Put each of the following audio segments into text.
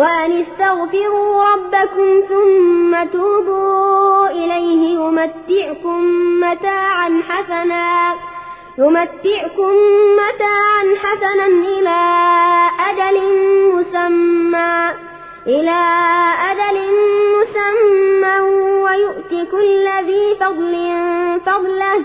وأن استغفروا ربكم ثم توبوا إليه يمتعكم متاعا حسنا يمتعكم متاعا حسنا إلى أجل مسمى إلى أجل مسمى ويؤتي كل ذي فضل فضله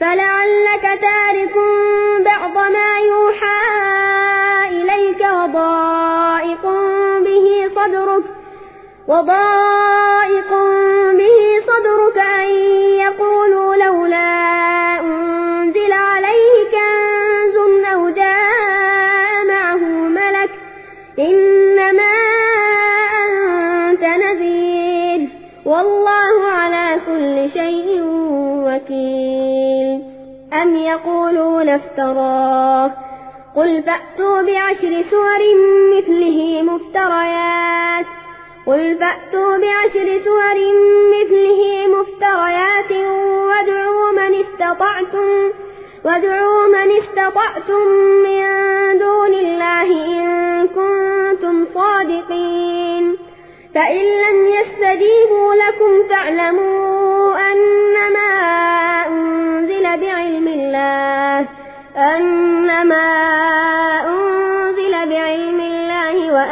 فلعلك تارك بعض ما يوحى إليك وضائق به صدرك وضائق قل فأتوا بعشر سور مثله مفتريات قل فأتوا بعشر سور مثله مفتريات وادعوا من استطعتم وادعوا من استطعتم من دون الله إن كنتم صادقين. فإن لم يستجيبوا لكم فاعلموا أنما أنزل بعلم الله أنما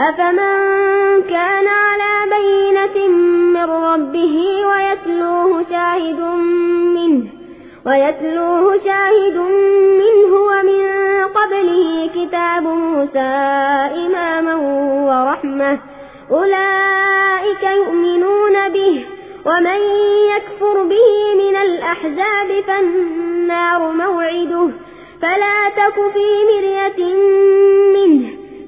أفمن كان على بينة من ربه ويتلوه شاهد منه ويتلوه شاهد منه ومن قبله كتاب موسى إماما ورحمة أولئك يؤمنون به ومن يكفر به من الأحزاب فالنار موعده فلا تك في مرية منه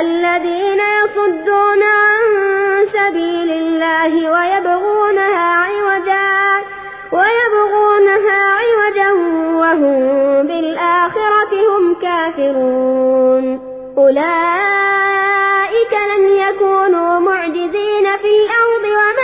الذين يصدون عن سبيل الله ويبغونها عوجا ويبغونها عوجا وهم بالآخرة هم كافرون. أولئك لم يكونوا معجزين في الأرض وما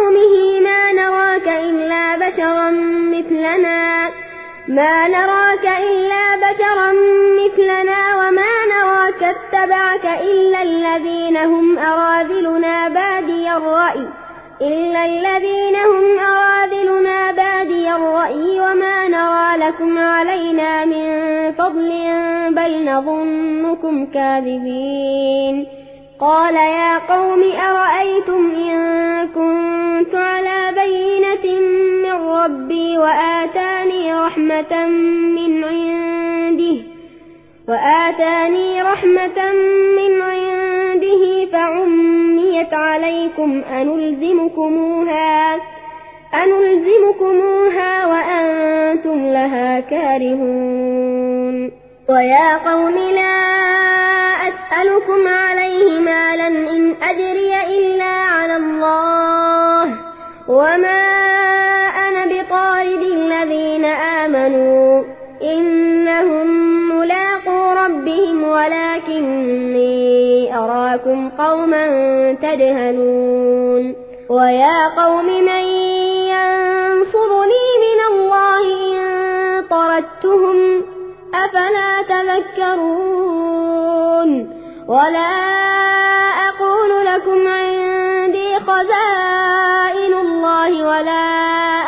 ما نراك إلا بشرا مثلنا وما نراك اتبعك إلا الذين هم أراذلنا بادي الرأي. إلا الذين هم أراذلنا بادي الرأي وما نرى لكم علينا من فضل بل نظنكم كاذبين. قال يا قوم أرأيتم إن كنت على بينة ربي وآتاني رحمة من عنده وآتاني رحمة من عنده فعميت عليكم أنلزمكموها أنلزمكموها وأنتم لها كارهون. ويا قوم لا أسألكم عليه مالا إن أجري إلا على الله وما آمنوا إنهم ملاقو ربهم ولكني أراكم قوما تجهلون ويا قوم من ينصرني من الله إن طردتهم أفلا تذكرون ولا أقول لكم عندي خزائن الله ولا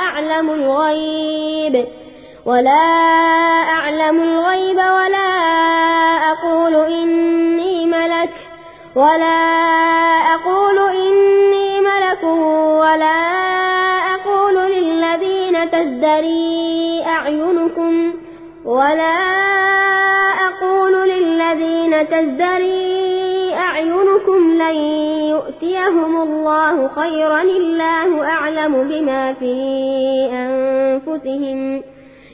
أعلم الغيب ولا أعلم الغيب ولا أقول إني ملك ولا أقول إني ملك ولا أقول للذين تزدري أعينكم ولا أقول للذين تزدري أعينكم لن يؤتيهم الله خيرا. الله أعلم بما في أنفسهم.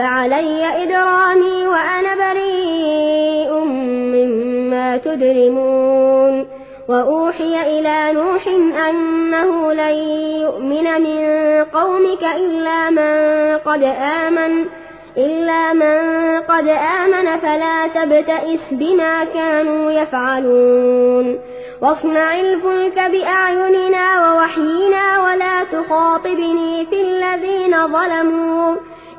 فعلي إدرامي وأنا بريء مما تدرمون وأوحي إلى نوح أنه لن يؤمن من قومك إلا من قد آمن إلا من قد آمن فلا تبتئس بما كانوا يفعلون. واصنع الفلك بأعيننا ووحينا ولا تخاطبني في الذين ظلموا.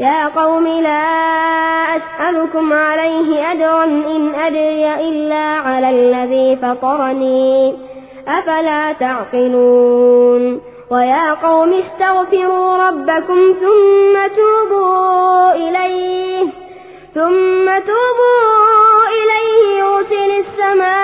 يا قوم لا أسألكم عليه أجرا إن أدري إلا على الذي فطرني. أفلا تعقلون؟ ويا قوم استغفروا ربكم ثم توبوا إليه. ثم توبوا إليه يرسل السماء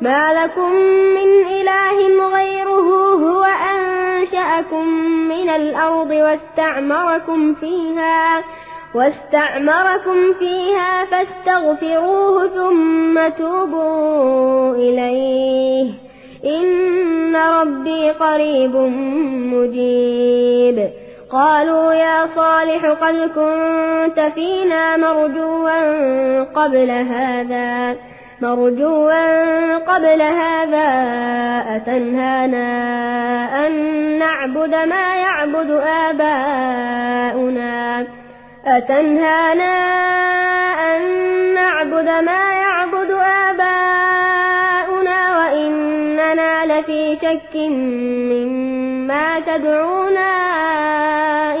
ما لكم من إله غيره هو أنشأكم من الأرض واستعمركم فيها واستعمركم فيها فاستغفروه ثم توبوا إليه. إن ربي قريب مجيب. قالوا يا صالح قد كنت فينا مرجوا قبل هذا. مرجوا قبل هذا أتنهانا أن نعبد ما يعبد آباؤنا أتنهانا أن نعبد ما يعبد آباؤنا وإننا لفي شك مما تدعونا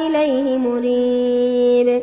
إليه مريب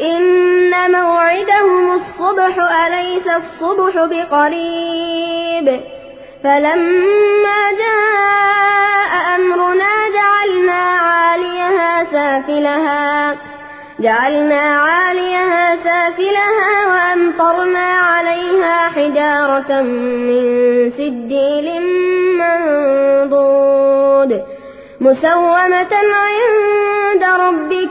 إن موعدهم الصبح أليس الصبح بقريب؟ فلما جاء أمرنا جعلنا عاليها سافلها جعلنا عاليها سافلها وأمطرنا عليها حجارة من سجيل منضود مسومة عند ربك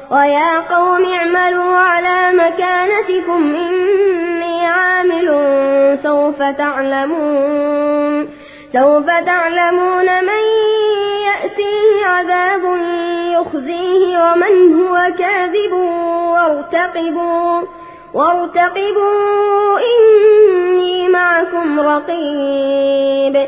ويا قوم اعملوا على مكانتكم إني عامل سوف تعلمون سوف تعلمون من يأتيه عذاب يخزيه ومن هو كاذب وارتقبوا وارتقبوا إني معكم رقيب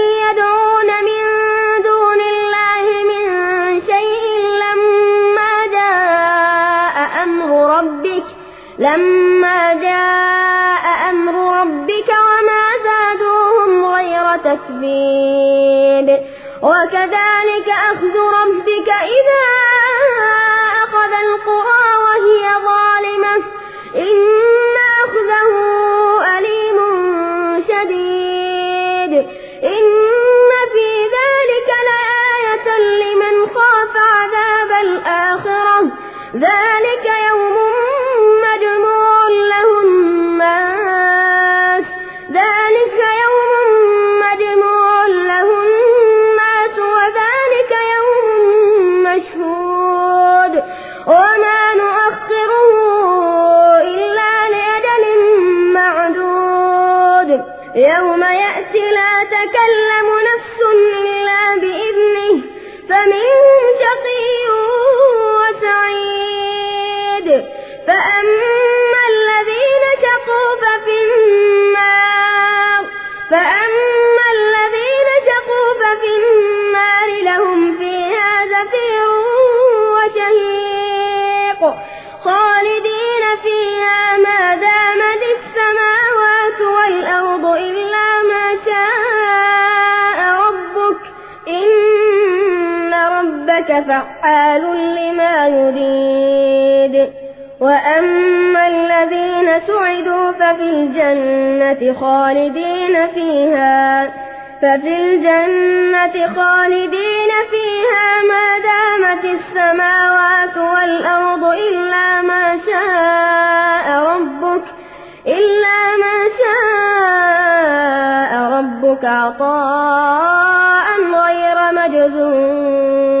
لما جاء أمر ربك وما زادوهم غير تكبير وكذلك أخذ ربك إذا أخذ القرى وهي ظالمة. إن أخذه أليم شديد. إن في ذلك لآية لمن خاف عذاب الآخرة. ذلك يوم يأتي لا تكلم نفس إلا بإذنه فمنهم ربك فعال لما يريد. وأما الذين سعدوا ففي الجنة خالدين فيها ففي الجنة خالدين فيها ما دامت السماوات والأرض إلا ما شاء ربك إلا ما شاء ربك عطاء غير مجذوذ.